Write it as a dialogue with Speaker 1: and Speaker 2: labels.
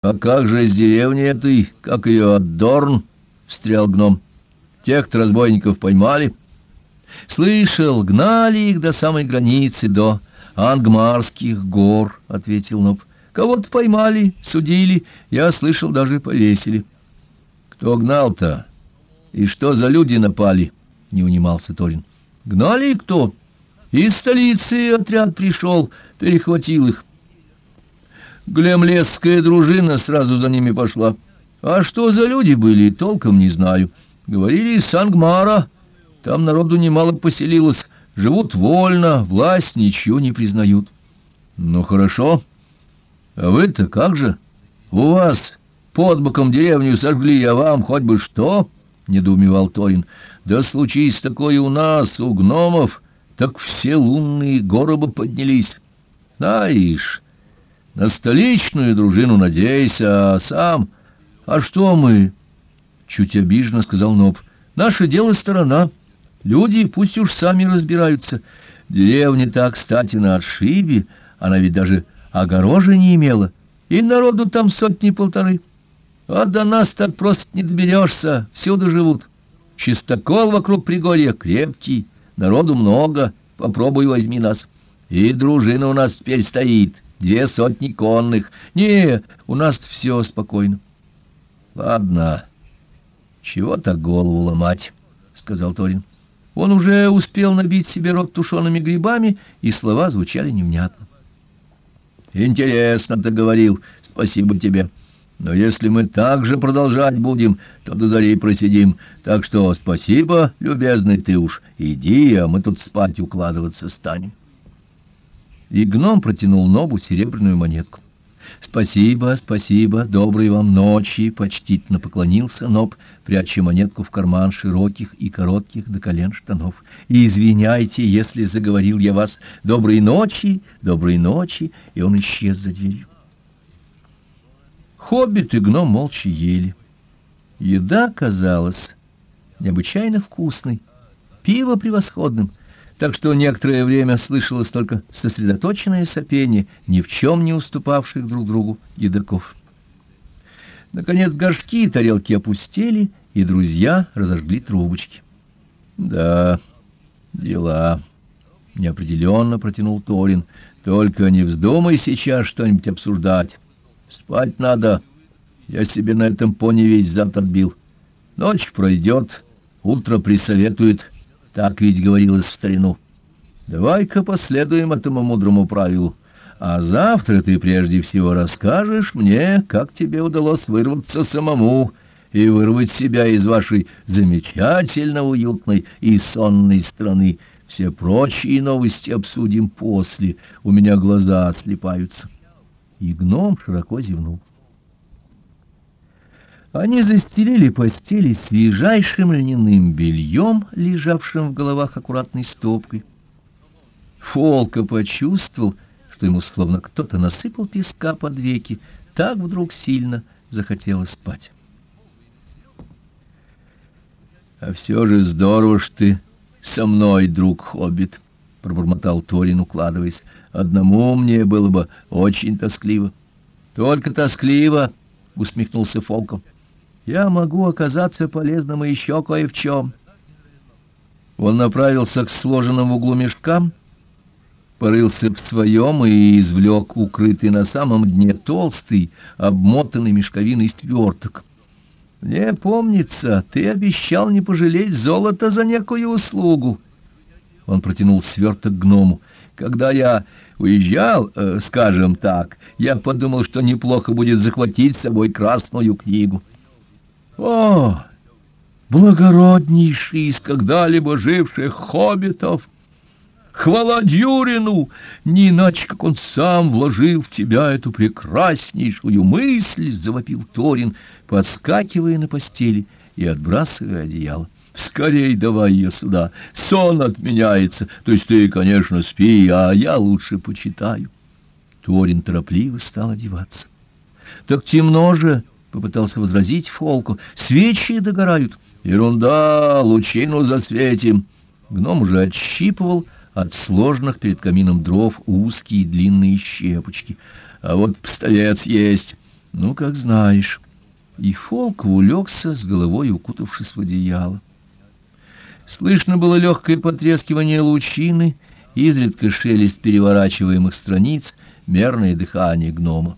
Speaker 1: — А как же с деревней этой, как ее Дорн? — встрял гном. — Тех-то разбойников поймали. — Слышал, гнали их до самой границы, до Ангмарских гор, — ответил Ноб. — Кого-то поймали, судили, я слышал, даже повесили. — Кто гнал-то? И что за люди напали? — не унимался Торин. — Гнали кто? Из столицы отряд пришел, перехватил их. Глемлесская дружина сразу за ними пошла. А что за люди были, толком не знаю. Говорили из Сангмара. Там народу немало поселилось. Живут вольно, власть ничего не признают. Ну, хорошо. А вы-то как же? У вас под боком деревню сожгли, а вам хоть бы что? — недоумевал Торин. Да случись такое у нас, у гномов, так все лунные горы бы поднялись. Знаешь, на столичную дружину надейся, а сам... А что мы? Чуть обиженно сказал Ноб. Наше дело сторона. Люди пусть уж сами разбираются. Деревня так, кстати, на отшибе, она ведь даже огорожи не имела, и народу там сотни-полторы. А до нас так просто не доберешься, всюду живут. Чистокол вокруг Пригорья крепкий, народу много, попробуй возьми нас. И дружина у нас теперь стоит, две сотни конных. Не, у нас все спокойно. Ладно, чего так голову ломать, сказал Торин. Он уже успел набить себе рот тушеными грибами, и слова звучали невнятно. Интересно ты говорил, спасибо тебе. Но если мы так же продолжать будем, то до зари просидим. Так что спасибо, любезный ты уж, иди, а мы тут спать укладываться станем. И гном протянул Нобу серебряную монетку. «Спасибо, спасибо, доброй вам ночи!» — почтительно поклонился Ноб, пряча монетку в карман широких и коротких до колен штанов. «И извиняйте, если заговорил я вас. Доброй ночи, доброй ночи!» И он исчез за дверью. Хоббит и гном молча ели. Еда казалась необычайно вкусной, пиво превосходным — так что некоторое время слышалось только сосредоточенное сопение ни в чем не уступавших друг другу едоков. Наконец горшки и тарелки опустели, и друзья разожгли трубочки. — Да, дела, — неопределенно протянул Торин. — Только не вздумай сейчас что-нибудь обсуждать. Спать надо. Я себе на этом пони весь зад отбил. Ночь пройдет, утро присоветует — так ведь говорилось в старину. Давай-ка последуем этому мудрому правилу. А завтра ты прежде всего расскажешь мне, как тебе удалось вырваться самому и вырвать себя из вашей замечательно уютной и сонной страны. Все прочие новости обсудим после. У меня глаза отслепаются. И гном широко зевнул. Они застелили постели свежайшим льняным бельем, лежавшим в головах аккуратной стопкой. Фолка почувствовал, что ему словно кто-то насыпал песка под веки, так вдруг сильно захотелось спать. — А все же здорово, что ты со мной, друг Хоббит, — пробормотал Торин, укладываясь. — Одному мне было бы очень тоскливо. — Только тоскливо, — усмехнулся Фолком я могу оказаться полезным и еще кое в чем. Он направился к сложенным в углу мешкам, порылся в своем и извлек укрытый на самом дне толстый, обмотанный мешковиной сверток. Мне помнится, ты обещал не пожалеть золота за некую услугу. Он протянул сверток гному. Когда я уезжал, э, скажем так, я подумал, что неплохо будет захватить с собой красную книгу. О, благороднейший из когда-либо живших хоббитов! Хвала Дюрину! Не иначе, как он сам вложил в тебя эту прекраснейшую мысль, — завопил Торин, подскакивая на постели и отбрасывая одеяло. Скорей давай ее сюда, сон отменяется, то есть ты, конечно, спи, а я лучше почитаю. Торин торопливо стал одеваться. — Так темно же! — попытался возразить Фолку. — Свечи догорают. — Ерунда, лучину засветим. Гном уже отщипывал от сложных перед камином дров узкие длинные щепочки. А вот пистолет есть. Ну, как знаешь. И Фолк улегся с головой, укутавшись в одеяло. Слышно было легкое потрескивание лучины, изредка шелест переворачиваемых страниц, мерное дыхание гнома.